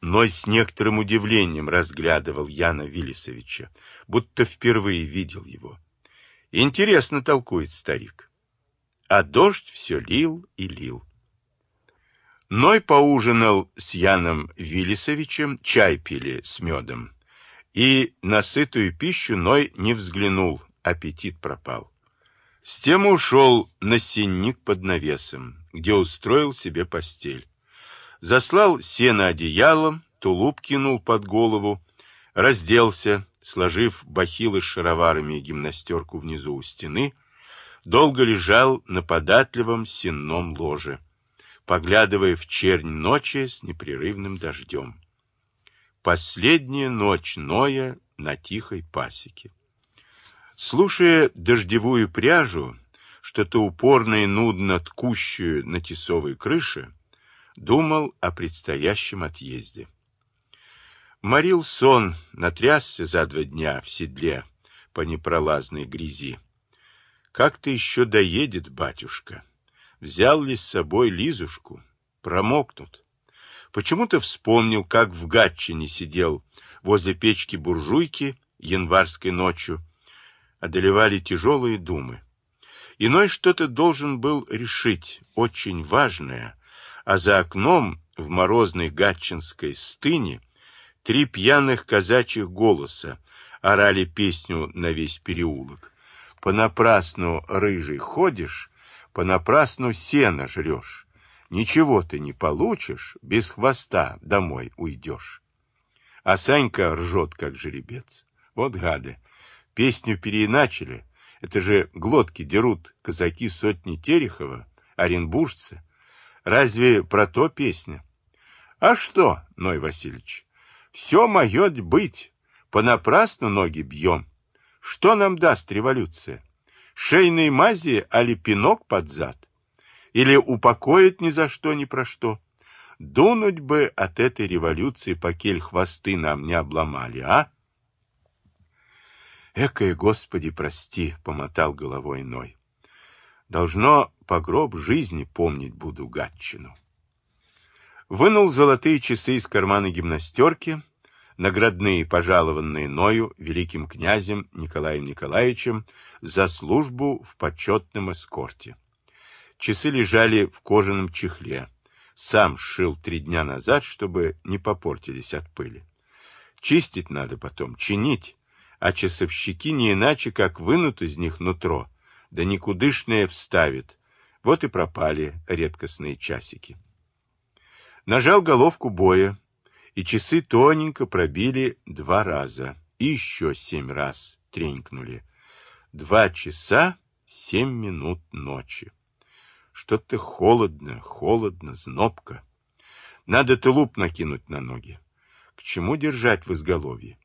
но с некоторым удивлением разглядывал Яна Виллисовича, будто впервые видел его. Интересно толкует старик. А дождь все лил и лил. Ной поужинал с Яном Виллисовичем, чай пили с медом. И на сытую пищу Ной не взглянул, аппетит пропал. С тем ушел на сенник под навесом, где устроил себе постель. Заслал сено одеялом, тулуп кинул под голову, разделся, сложив бахилы с шароварами и гимнастерку внизу у стены, долго лежал на податливом сенном ложе, поглядывая в чернь ночи с непрерывным дождем. Последняя ночь Ноя на тихой пасеке. Слушая дождевую пряжу, что-то упорно и нудно ткущую на тесовой крыше, думал о предстоящем отъезде. Морил сон, натрясся за два дня в седле по непролазной грязи. Как-то еще доедет батюшка. Взял ли с собой Лизушку? Промокнут. Почему-то вспомнил, как в Гатчине сидел возле печки буржуйки январской ночью, одолевали тяжелые думы. Иной что-то должен был решить, очень важное, а за окном в морозной гатчинской стыне три пьяных казачьих голоса орали песню на весь переулок. Понапрасну, рыжий, ходишь, понапрасну сено жрешь. Ничего ты не получишь, без хвоста домой уйдешь. А Санька ржет, как жеребец. Вот гады, Песню переиначили. Это же глотки дерут казаки сотни Терехова, оренбуржцы. Разве про то песня? А что, Ной Васильевич, все моет быть. Понапрасну ноги бьем. Что нам даст революция? Шейной мази, али пинок под зад? Или упокоит ни за что, ни про что? Дунуть бы от этой революции, покель хвосты нам не обломали, а? Экое, Господи, прости, помотал головой Ной. Должно по гроб жизни помнить буду Гатчину. Вынул золотые часы из кармана гимнастерки, наградные, пожалованные Ною великим князем Николаем Николаевичем за службу в почетном эскорте. Часы лежали в кожаном чехле. Сам сшил три дня назад, чтобы не попортились от пыли. Чистить надо потом, чинить, а часовщики не иначе, как вынут из них нутро, да никудышное вставит. Вот и пропали редкостные часики. Нажал головку боя, и часы тоненько пробили два раза, и еще семь раз тренькнули. Два часа семь минут ночи. Что-то холодно, холодно, знобко. Надо тулуп накинуть на ноги. К чему держать в изголовье?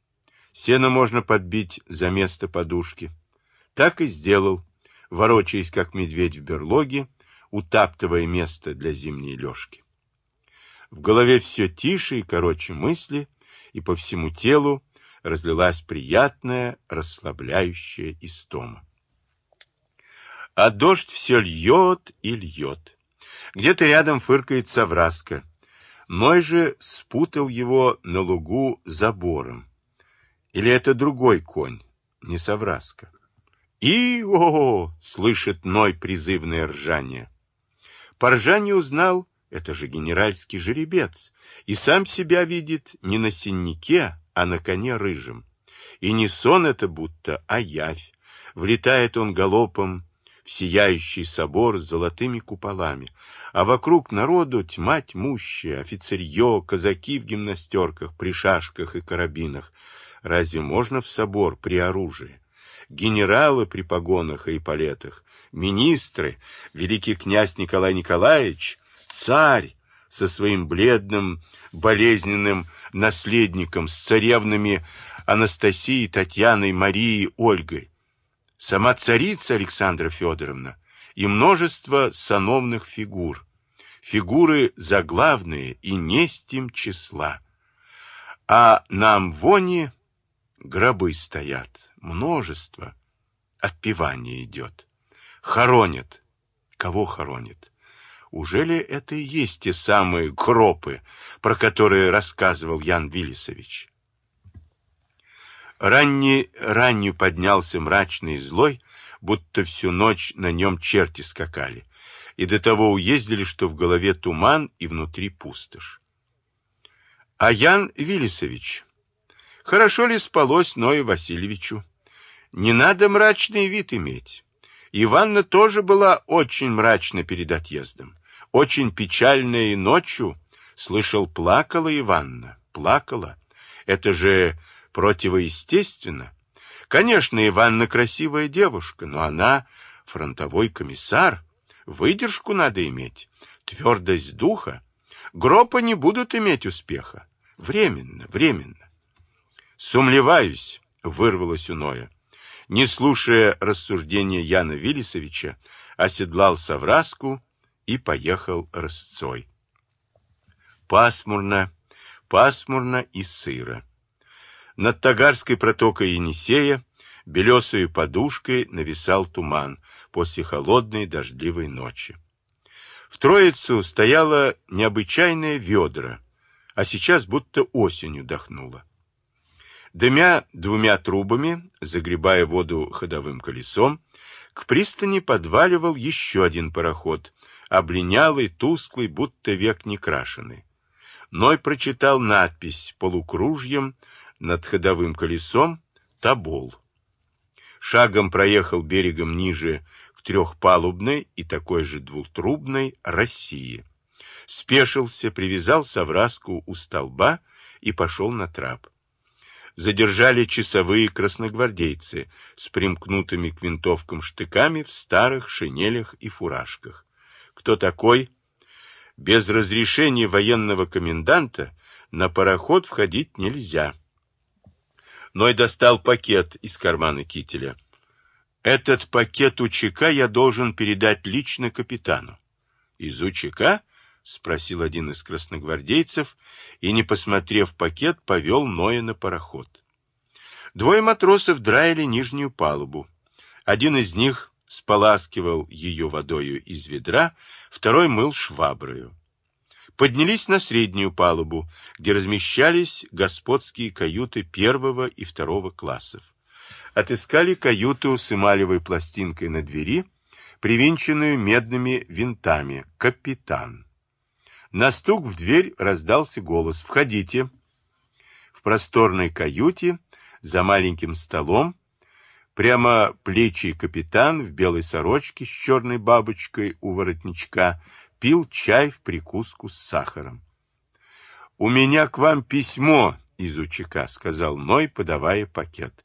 Сено можно подбить за место подушки. Так и сделал, ворочаясь, как медведь в берлоге, утаптывая место для зимней лёжки. В голове все тише и короче мысли, и по всему телу разлилась приятная, расслабляющая истома. А дождь все льет и льет. Где-то рядом фыркает совраска. Ной же спутал его на лугу забором. Или это другой конь, не совраска? И-о! слышит Ной призывное ржание. По узнал, это же генеральский жеребец, и сам себя видит не на синнике, а на коне рыжем. И не сон это будто, а явь. Влетает он галопом в сияющий собор с золотыми куполами, а вокруг народу тьма тьмущая, офицерье, казаки в гимнастерках, при шашках и карабинах, Разве можно в собор при оружии? Генералы при погонах и палетах, министры, великий князь Николай Николаевич, царь со своим бледным, болезненным наследником, с царевнами Анастасией, Татьяной, Марией, Ольгой, сама царица Александра Федоровна и множество сановных фигур, фигуры заглавные и нестим числа. А нам вони Гробы стоят, множество. Отпевание идет. Хоронят. Кого хоронят? Ужели это и есть те самые гропы, про которые рассказывал Ян Виллисович? Ранний, раннюю поднялся мрачный и злой, будто всю ночь на нем черти скакали, и до того уездили, что в голове туман и внутри пустошь. А Ян Виллисович, хорошо ли спалось Ною Васильевичу? Не надо мрачный вид иметь. Иванна тоже была очень мрачна перед отъездом, очень печальная и ночью. Слышал, плакала Иванна, плакала. Это же противоестественно. Конечно, Иванна красивая девушка, но она фронтовой комиссар. Выдержку надо иметь, твердость духа. Гропа не будут иметь успеха. Временно, временно. Сумлеваюсь, вырвалось у Ноя. Не слушая рассуждения Яна Виллисовича, оседлал Савраску и поехал рысцой. Пасмурно, пасмурно и сыро. Над Тагарской протокой Енисея белесой подушкой нависал туман после холодной дождливой ночи. В Троицу стояло необычайное ведро, а сейчас будто осенью дохнуло. Дымя двумя трубами, загребая воду ходовым колесом, к пристани подваливал еще один пароход, облинялый, тусклый, будто век не крашеный. Ной прочитал надпись полукружьем над ходовым колесом «Тобол». Шагом проехал берегом ниже к трехпалубной и такой же двухтрубной «России». Спешился, привязал совраску у столба и пошел на трап. Задержали часовые красногвардейцы с примкнутыми к винтовкам штыками в старых шинелях и фуражках. Кто такой? Без разрешения военного коменданта на пароход входить нельзя. Ной достал пакет из кармана кителя. Этот пакет УЧК я должен передать лично капитану. Из УЧК? Спросил один из красногвардейцев и, не посмотрев пакет, повел Ноя на пароход. Двое матросов драили нижнюю палубу. Один из них споласкивал ее водою из ведра, второй мыл шваброю поднялись на среднюю палубу, где размещались господские каюты первого и второго классов. Отыскали каюту с эмалевой пластинкой на двери, привинченную медными винтами «Капитан». На стук в дверь раздался голос «Входите». В просторной каюте за маленьким столом Прямо плечий капитан в белой сорочке с черной бабочкой у воротничка пил чай в прикуску с сахаром. «У меня к вам письмо из УЧК», — сказал Ной, подавая пакет.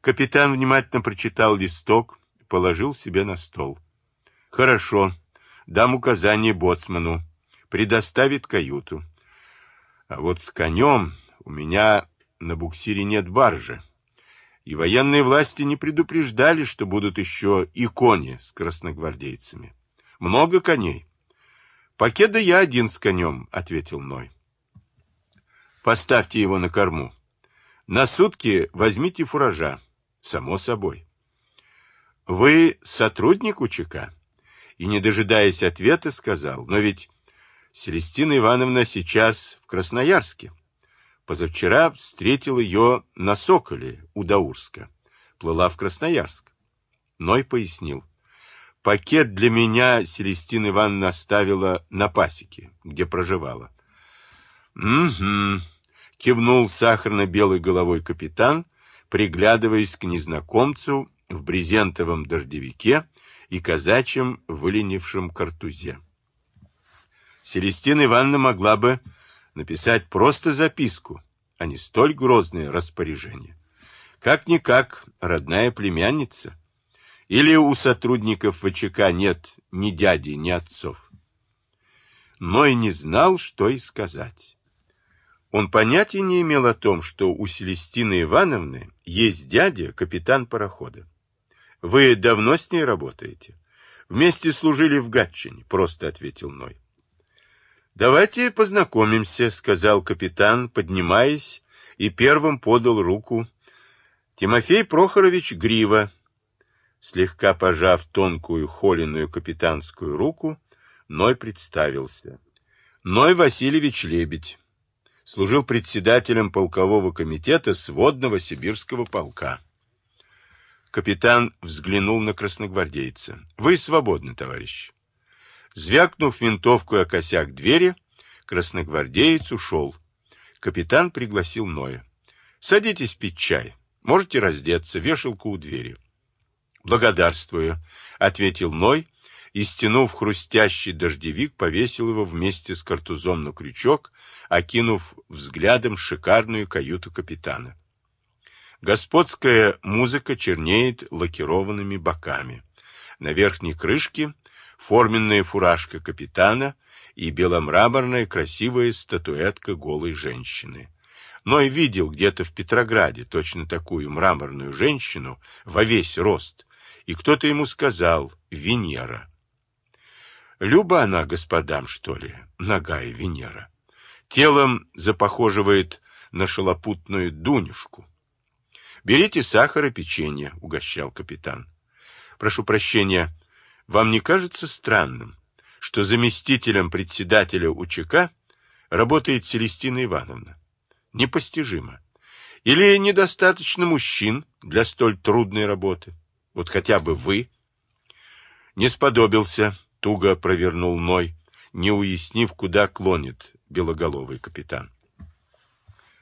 Капитан внимательно прочитал листок, положил себе на стол. «Хорошо, дам указание боцману. Предоставит каюту. А вот с конем у меня на буксире нет баржи и военные власти не предупреждали, что будут еще и кони с красногвардейцами. Много коней. Покеда я один с конем, ответил Ной. Поставьте его на корму. На сутки возьмите фуража. Само собой. Вы сотрудник УЧК? И, не дожидаясь ответа, сказал, но ведь Селестина Ивановна сейчас в Красноярске. Позавчера встретил ее на Соколе у Даурска. Плыла в Красноярск. Ной пояснил. Пакет для меня Селестина Ивановна оставила на пасеке, где проживала. «Угу», — кивнул сахарно-белой головой капитан, приглядываясь к незнакомцу в брезентовом дождевике и казачьем выленившем картузе. Селестина Ивановна могла бы написать просто записку, а не столь грозное распоряжение. Как-никак родная племянница. Или у сотрудников ВЧК нет ни дяди, ни отцов. Но и не знал, что и сказать. Он понятия не имел о том, что у Селестины Ивановны есть дядя, капитан парохода. Вы давно с ней работаете? Вместе служили в Гатчине, просто ответил Ной. «Давайте познакомимся», — сказал капитан, поднимаясь, и первым подал руку. Тимофей Прохорович Грива. Слегка пожав тонкую холеную капитанскую руку, Ной представился. Ной Васильевич Лебедь. Служил председателем полкового комитета сводного сибирского полка. Капитан взглянул на красногвардейца. «Вы свободны, товарищ». Звякнув винтовку о косяк двери, красногвардеец ушел. Капитан пригласил Ноя. «Садитесь пить чай. Можете раздеться. Вешалку у двери». «Благодарствую», — ответил Ной, и, стянув хрустящий дождевик, повесил его вместе с картузом на крючок, окинув взглядом шикарную каюту капитана. Господская музыка чернеет лакированными боками. На верхней крышке форменная фуражка капитана и беломраморная красивая статуэтка голой женщины. Но и видел где-то в Петрограде точно такую мраморную женщину во весь рост, и кто-то ему сказал «Венера». Люба она господам, что ли, нога и Венера. Телом запохоживает на шалопутную Дунюшку. «Берите сахар и печенье», — угощал капитан. «Прошу прощения, вам не кажется странным, что заместителем председателя УЧК работает Селестина Ивановна? Непостижимо. Или недостаточно мужчин для столь трудной работы? Вот хотя бы вы. Не сподобился, туго провернул Ной, не уяснив, куда клонит белоголовый капитан.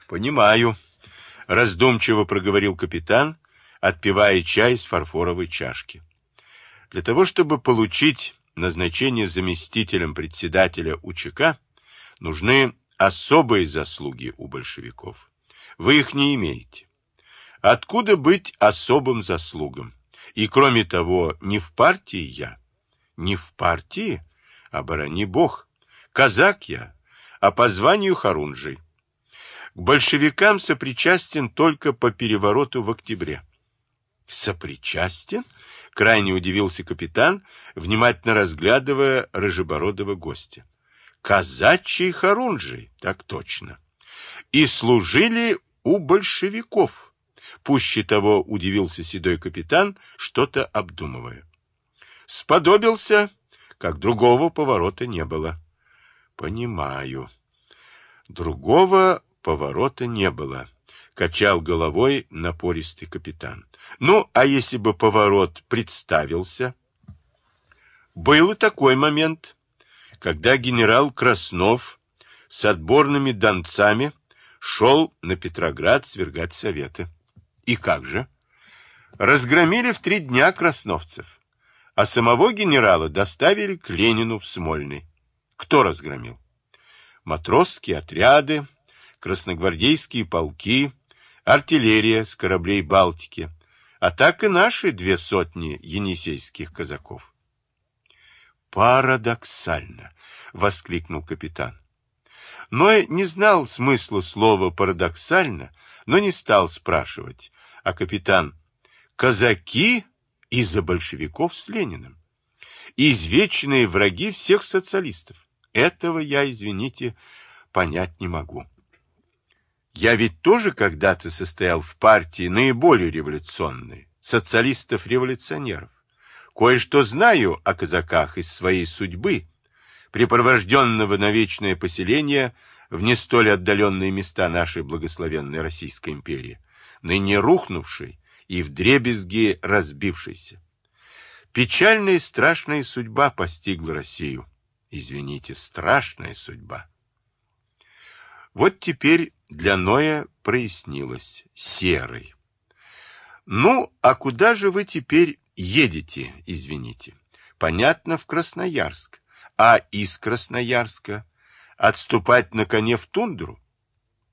«Понимаю», — раздумчиво проговорил капитан, отпивая чай из фарфоровой чашки. «Для того, чтобы получить назначение заместителем председателя УЧК, нужны особые заслуги у большевиков. Вы их не имеете. Откуда быть особым заслугам? И кроме того, не в партии я, не в партии, оборони бог. Казак я, а по званию Харунжий. К большевикам сопричастен только по перевороту в октябре. Сопричастен? Крайне удивился капитан, внимательно разглядывая рыжебородого гостя. Казачий Харунжий, так точно. И служили у большевиков. Пуще того удивился седой капитан, что-то обдумывая. Сподобился, как другого поворота не было. Понимаю. Другого поворота не было, качал головой напористый капитан. Ну, а если бы поворот представился? Был и такой момент, когда генерал Краснов с отборными донцами шел на Петроград свергать советы. И как же? Разгромили в три дня красновцев а самого генерала доставили к Ленину в Смольный. Кто разгромил? Матросские отряды, красногвардейские полки, артиллерия с кораблей Балтики, а так и наши две сотни енисейских казаков. «Парадоксально!» — воскликнул капитан. Но не знал смысла слова «парадоксально», но не стал спрашивать. А капитан «Казаки из-за большевиков с Лениным. Извечные враги всех социалистов. Этого я, извините, понять не могу. Я ведь тоже когда-то состоял в партии наиболее революционной, социалистов-революционеров. Кое-что знаю о казаках из своей судьбы, припровожденного на вечное поселение в не столь отдаленные места нашей благословенной Российской империи, ныне рухнувшей и вдребезги разбившийся. Печальная и страшная судьба постигла Россию. Извините, страшная судьба. Вот теперь для Ноя прояснилось. Серый. Ну, а куда же вы теперь едете, извините? Понятно, в Красноярск. А из Красноярска отступать на коне в тундру?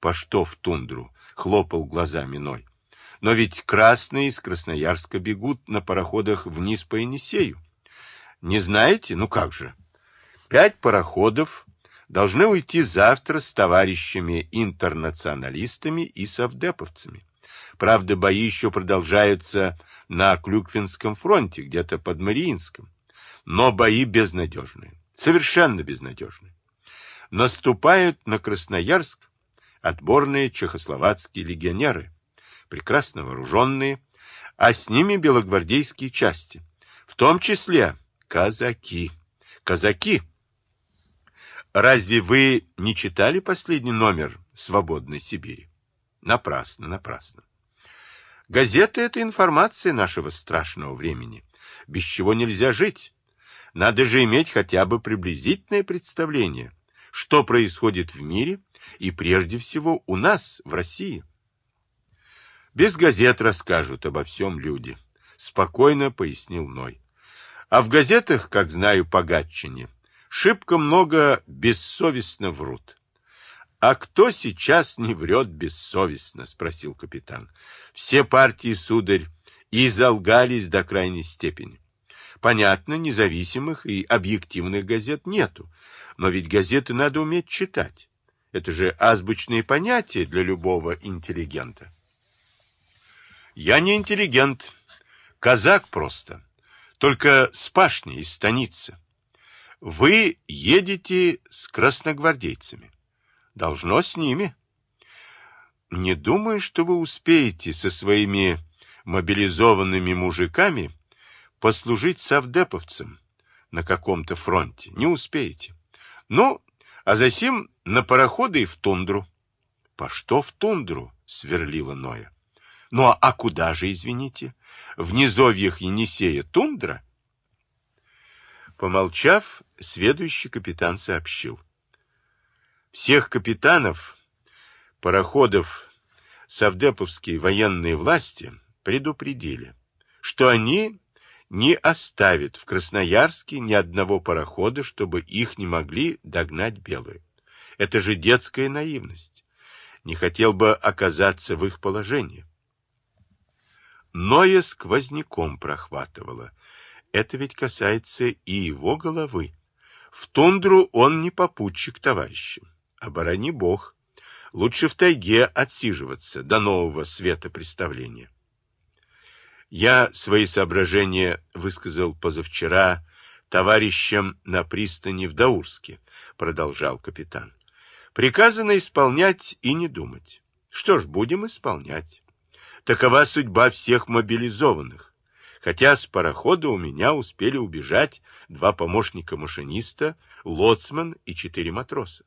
По что в тундру? Хлопал глазами Ной. Но ведь красные из Красноярска бегут на пароходах вниз по Енисею. Не знаете? Ну как же? Пять пароходов должны уйти завтра с товарищами-интернационалистами и совдеповцами. Правда, бои еще продолжаются на Клюквинском фронте, где-то под Мариинском. Но бои безнадежные, совершенно безнадежные. Наступают на Красноярск отборные чехословацкие легионеры – прекрасно вооруженные, а с ними белогвардейские части, в том числе казаки. Казаки, Разве вы не читали последний номер «Свободной Сибири»? Напрасно, напрасно. Газета — это информация нашего страшного времени, без чего нельзя жить. Надо же иметь хотя бы приблизительное представление, что происходит в мире и прежде всего у нас, в России. Без газет расскажут обо всем люди, спокойно пояснил Ной. А в газетах, как знаю по Гатчине, шибко много бессовестно врут. «А кто сейчас не врет бессовестно?» — спросил капитан. «Все партии, сударь, и залгались до крайней степени. Понятно, независимых и объективных газет нету, но ведь газеты надо уметь читать. Это же азбучные понятия для любого интеллигента. Я не интеллигент, казак просто, только с пашни из станицы. Вы едете с красногвардейцами. Должно с ними. Не думаю, что вы успеете со своими мобилизованными мужиками послужить совдеповцам на каком-то фронте. Не успеете. Ну, а засим на пароходы и в тундру. — По что в тундру? — сверлила Ноя. — Ну, а куда же, извините? В низовьях Енисея тундра? Помолчав, следующий капитан сообщил. Всех капитанов, пароходов, совдеповские военные власти предупредили, что они не оставят в Красноярске ни одного парохода, чтобы их не могли догнать белые. Это же детская наивность. Не хотел бы оказаться в их положении. Ноя сквозняком прохватывало. Это ведь касается и его головы. В тундру он не попутчик товарища. Оборони бог. Лучше в тайге отсиживаться до нового света представления. Я свои соображения высказал позавчера товарищам на пристани в Даурске, продолжал капитан. Приказано исполнять и не думать. Что ж, будем исполнять. Такова судьба всех мобилизованных. Хотя с парохода у меня успели убежать два помощника машиниста, лоцман и четыре матроса.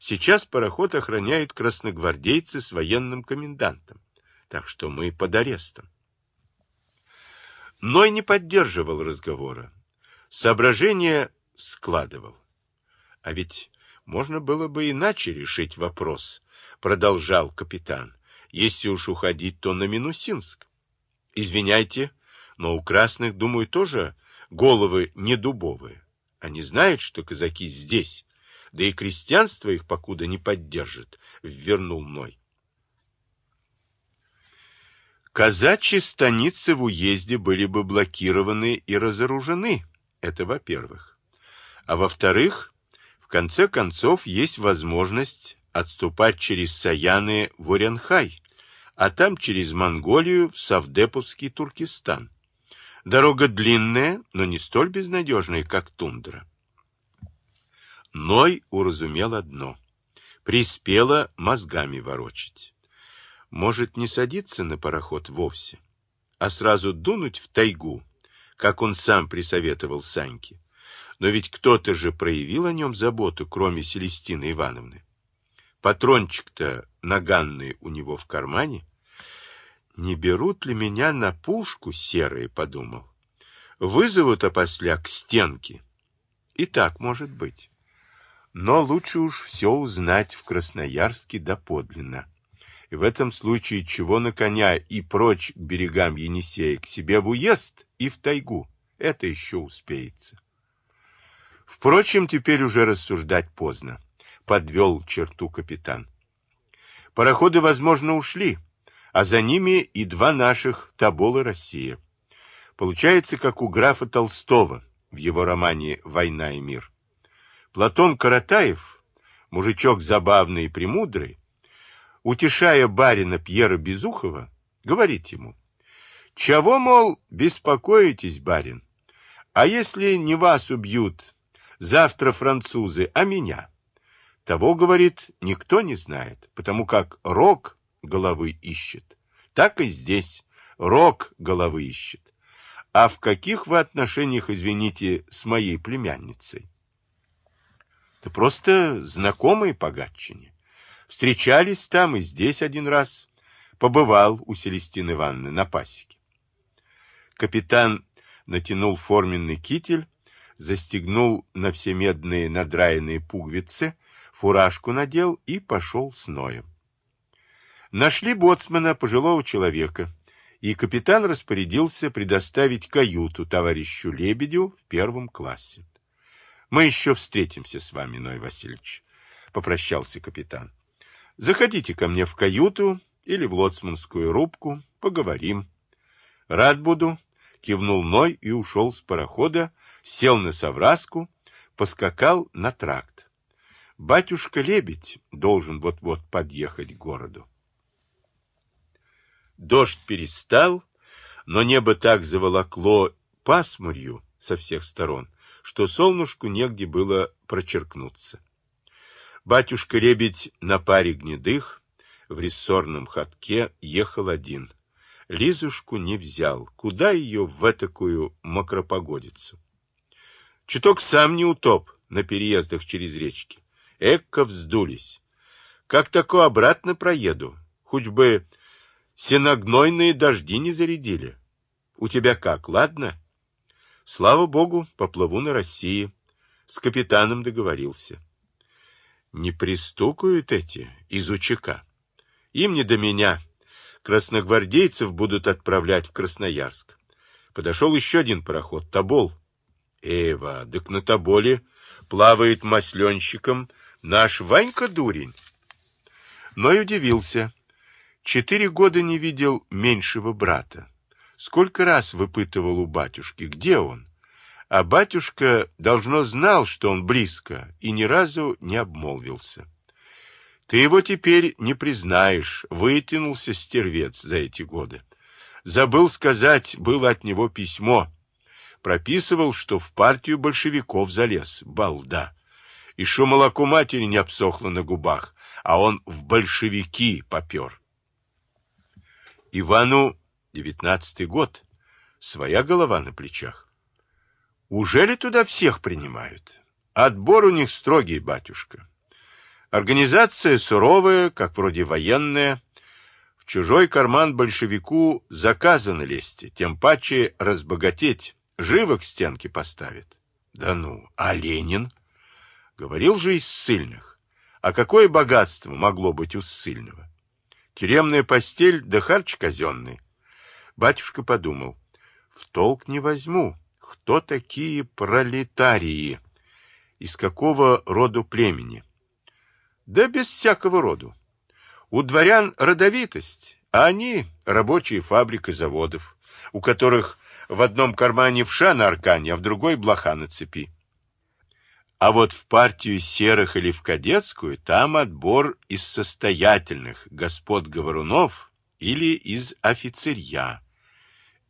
Сейчас пароход охраняют красногвардейцы с военным комендантом. Так что мы под арестом. Ной не поддерживал разговора. Соображение складывал. А ведь можно было бы иначе решить вопрос, продолжал капитан. Если уж уходить, то на Минусинск. Извиняйте, но у красных, думаю, тоже головы не дубовые. Они знают, что казаки здесь, да и крестьянство их покуда не поддержит, — ввернул Ной. Казачьи станицы в уезде были бы блокированы и разоружены. Это во-первых. А во-вторых, в конце концов, есть возможность отступать через Саяны в Уренхай, а там через Монголию в Савдеповский Туркестан. Дорога длинная, но не столь безнадежная, как тундра. Ной уразумел одно. Приспело мозгами ворочить. Может, не садиться на пароход вовсе, а сразу дунуть в тайгу, как он сам присоветовал Саньке. Но ведь кто-то же проявил о нем заботу, кроме Селестины Ивановны. Патрончик-то наганный у него в кармане. Не берут ли меня на пушку серые, подумал. Вызовут опосля к стенке. И так может быть. Но лучше уж все узнать в Красноярске доподлинно. И в этом случае чего на коня и прочь к берегам Енисея, к себе в уезд и в тайгу. Это еще успеется. Впрочем, теперь уже рассуждать поздно. Подвел черту капитан. Пароходы, возможно, ушли, а за ними и два наших Тобол и Россия. Получается, как у графа Толстого в его романе «Война и мир». Платон Каратаев, мужичок забавный и премудрый, утешая барина Пьера Безухова, говорит ему, «Чего, мол, беспокоитесь, барин? А если не вас убьют завтра французы, а меня?» Того, говорит, никто не знает, потому как рок головы ищет. Так и здесь рок головы ищет. А в каких вы отношениях, извините, с моей племянницей? Да просто знакомые по Гатчине. Встречались там и здесь один раз. Побывал у Селестины Ивановны на пасеке. Капитан натянул форменный китель, застегнул на все медные надраенные пуговицы, фуражку надел и пошел с Ноем. Нашли боцмана, пожилого человека, и капитан распорядился предоставить каюту товарищу Лебедю в первом классе. «Мы еще встретимся с вами, Ной Васильевич», — попрощался капитан. «Заходите ко мне в каюту или в лоцманскую рубку, поговорим». «Рад буду», — кивнул Ной и ушел с парохода, сел на совраску, поскакал на тракт. Батюшка-лебедь должен вот-вот подъехать к городу. Дождь перестал, но небо так заволокло пасмурью со всех сторон, что солнышку негде было прочеркнуться. Батюшка-лебедь на паре гнедых в рессорном ходке ехал один. Лизушку не взял. Куда ее в этакую макропогодицу? Чуток сам не утоп на переездах через речки. Эко вздулись. Как тако обратно проеду? Хоть бы Сеногнойные дожди не зарядили. У тебя как, ладно? Слава богу, поплыву на России. С капитаном договорился. Не пристукают эти из УЧК. Им не до меня. Красногвардейцев будут отправлять в Красноярск. Подошел еще один пароход, Тобол. Эва, так на Тоболе плавает масленщиком наш Ванька-дурень. Но и удивился. Четыре года не видел меньшего брата. Сколько раз выпытывал у батюшки, где он? А батюшка, должно, знал, что он близко, и ни разу не обмолвился. Ты его теперь не признаешь, вытянулся стервец за эти годы. Забыл сказать, было от него письмо. Прописывал, что в партию большевиков залез, балда. И что молоко матери не обсохло на губах, а он в большевики попер. Ивану девятнадцатый год, своя голова на плечах. Уже ли туда всех принимают? Отбор у них строгий, батюшка. Организация суровая, как вроде военная. В чужой карман большевику заказано лезть, тем паче разбогатеть, живо к стенке поставит. Да ну, а Ленин? Говорил же из ссыльных. А какое богатство могло быть у ссыльного? Тюремная постель да харч казенный. Батюшка подумал, в толк не возьму, кто такие пролетарии, из какого роду племени. Да без всякого роду. У дворян родовитость, а они рабочие фабрик и заводов, у которых в одном кармане вша на аркане, а в другой блоха на цепи. А вот в партию серых или в кадетскую там отбор из состоятельных господ говорунов или из офицерья.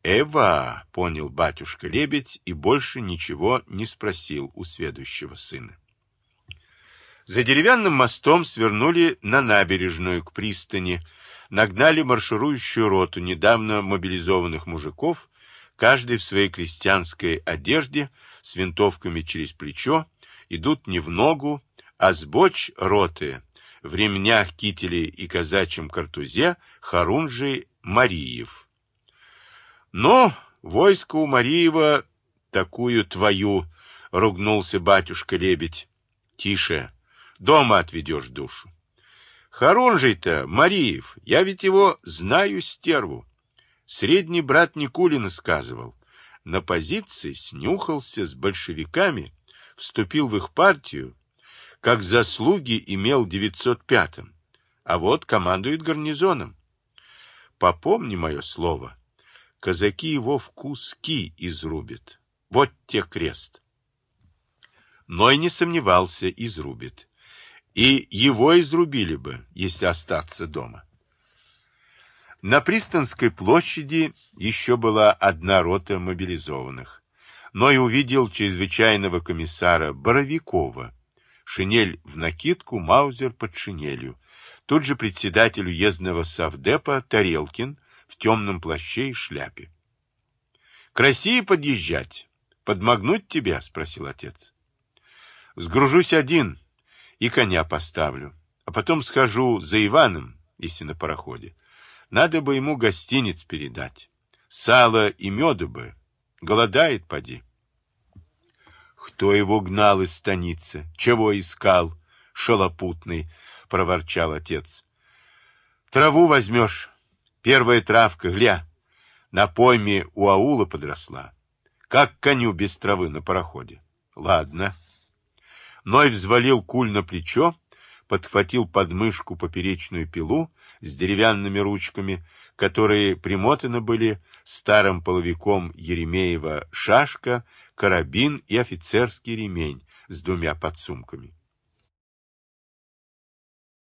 Эва, понял батюшка Лебедь и больше ничего не спросил у следующего сына. За деревянным мостом свернули на набережную к пристани, нагнали марширующую роту недавно мобилизованных мужиков, каждый в своей крестьянской одежде, с винтовками через плечо, идут не в ногу, а с роты, в ремнях кителей и казачьем картузе Харунжий Мариев. Но войско у Мариева такую твою, ругнулся батюшка-лебедь. Тише, дома отведешь душу. Харунжий-то, Мариев, я ведь его знаю стерву. Средний брат Никулина сказывал. На позиции снюхался с большевиками вступил в их партию, как заслуги имел в 905-м, а вот командует гарнизоном. Попомни мое слово, казаки его в куски изрубят. Вот те крест. Но и не сомневался, изрубит. И его изрубили бы, если остаться дома. На Пристанской площади еще была одна рота мобилизованных но и увидел чрезвычайного комиссара Боровикова. Шинель в накидку, маузер под шинелью. Тут же председатель уездного совдепа Тарелкин в темном плаще и шляпе. — К России подъезжать? Подмогнуть тебя? — спросил отец. — Сгружусь один, и коня поставлю. А потом схожу за Иваном, если на пароходе. Надо бы ему гостиниц передать. Сало и меду бы. Голодает, поди. Кто его гнал из станицы? Чего искал? Шалопутный, проворчал отец. Траву возьмешь. Первая травка, гля. На пойме у аула подросла. Как коню без травы на пароходе. Ладно. Ной взвалил куль на плечо, подхватил под мышку поперечную пилу с деревянными ручками, которые примотаны были старым половиком Еремеева шашка, карабин и офицерский ремень с двумя подсумками.